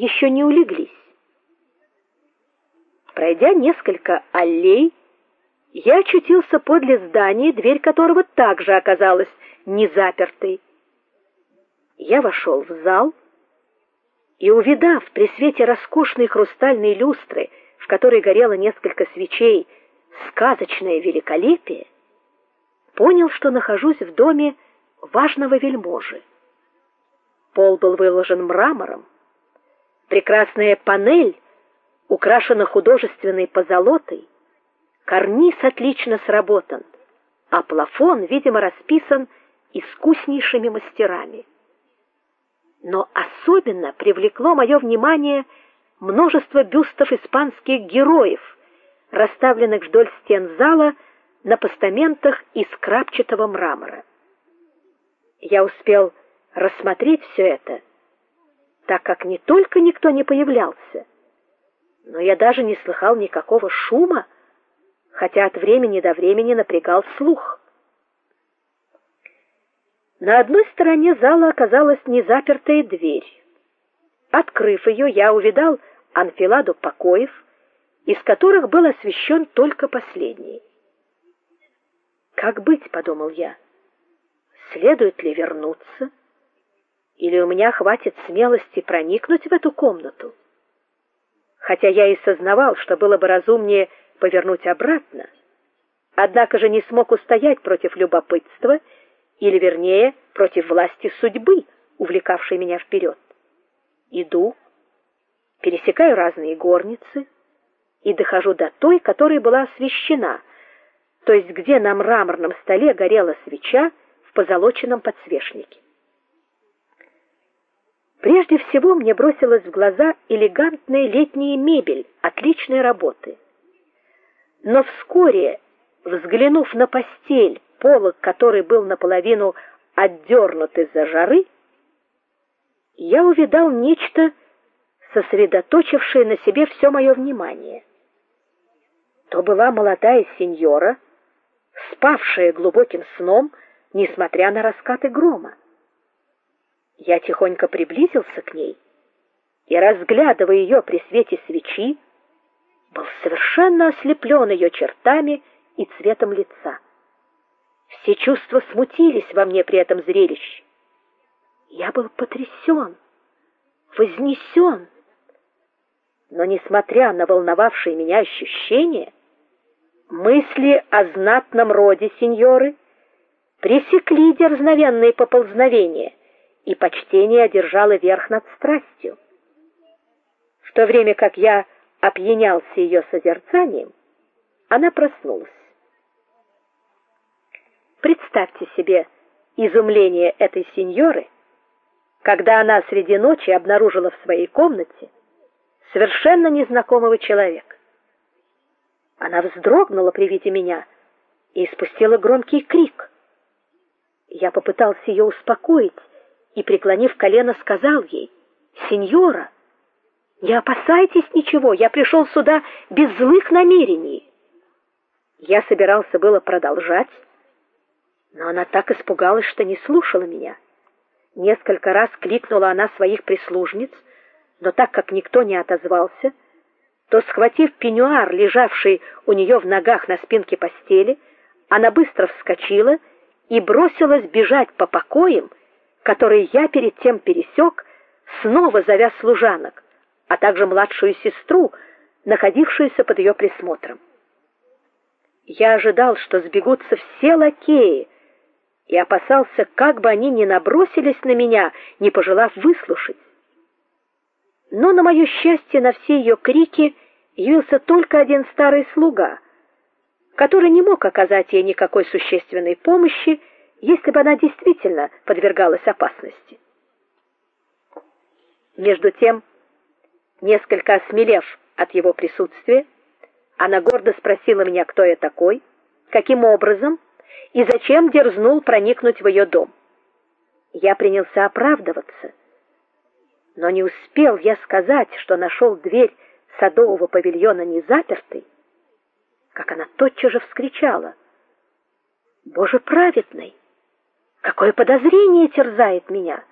еще не улеглись. Пройдя несколько аллей, я очутился подле здания, дверь которого также оказалась не запертой. Я вошел в зал и, увидав при свете роскошной хрустальной люстры, в которой горело несколько свечей, сказочное великолепие, понял, что нахожусь в доме важного вельможи. Пол был выложен мрамором. Прекрасная панель украшена художественной позолотой. Карниз отлично сработан, а плафон, видимо, расписан искуснейшими мастерами. Но особенно привлекло мое внимание множество бюстов испанских героев, расставленных вдоль стен зала на постаментах из крапчатого мрамора. Я успел рассмотреть все это, так как не только никто не появлялся, но я даже не слыхал никакого шума, хотя от времени до времени напрягал слух. На одной стороне зала оказалась незапертая дверь. Открыв ее, я увидал анфиладу покоев, из которых был освещен только последний. Как быть, подумал я. Следует ли вернуться? Или у меня хватит смелости проникнуть в эту комнату? Хотя я и сознавал, что было бы разумнее повернуть обратно, однако же не смог устоять против любопытства, или вернее, против власти судьбы, увлекавшей меня вперед. Иду, пересекаю разные горницы и дохожу до той, которая была освещена, то есть где на мраморном столе горела свеча в позолоченном подсвечнике. Прежде всего мне бросилась в глаза элегантная летняя мебель отличной работы. Но вскоре, взглянув на постель, полог которой был наполовину отдернут из-за жары, я увидал нечто, сосредоточившее на себе все мое внимание. То была молодая сеньора, спавшая глубоким сном, несмотря на раскаты грома. Я тихонько приблизился к ней и, разглядывая ее при свете свечи, был совершенно ослеплен ее чертами и цветом лица. Все чувства смутились во мне при этом зрелище. Я был потрясен, вознесен. Но несмотря на волновавшие меня ощущения, мысли о знатном роде сеньоры пресекли дерзновенные поползновения и почтение одержало верх над страстью. В то время как я опьянялся ее созерцанием, она проснулась. Представьте себе изумление этой сеньоры, когда она среди ночи обнаружила в своей комнате совершенно незнакомого человека. Она вздрогнула при виде меня и испустила громкий крик. Я попытался ее успокоить и, преклонив колено, сказал ей: "Сеньора, не опасайтесь ничего, я пришел сюда без злых намерений". Я собирался было продолжать, но она так испугалась, что не слушала меня. Несколько раз кликнула она своих прислужниц, но так как никто не отозвался, то схватив пеньюар, лежавший у нее в ногах на спинке постели, она быстро вскочила и бросилась бежать по покоям, которые я перед тем пересек, снова зовя служанок, а также младшую сестру, находившуюся под ее присмотром. Я ожидал, что сбегутся все лакеи, и опасался, как бы они ни набросились на меня, не пожелав выслушать. Но на мое счастье, на все ее крики явился только один старый слуга, который не мог оказать ей никакой существенной помощи если бы она действительно подвергалась опасности. Между тем, несколько осмелев от его присутствия, она гордо спросила меня, кто я такой, каким образом и зачем дерзнул проникнуть в ее дом. Я принялся оправдываться, но не успел я сказать, что нашел дверь садового павильона незапертой, как она тотчас же вскричала: "Боже праведный, Какое подозрение терзает меня?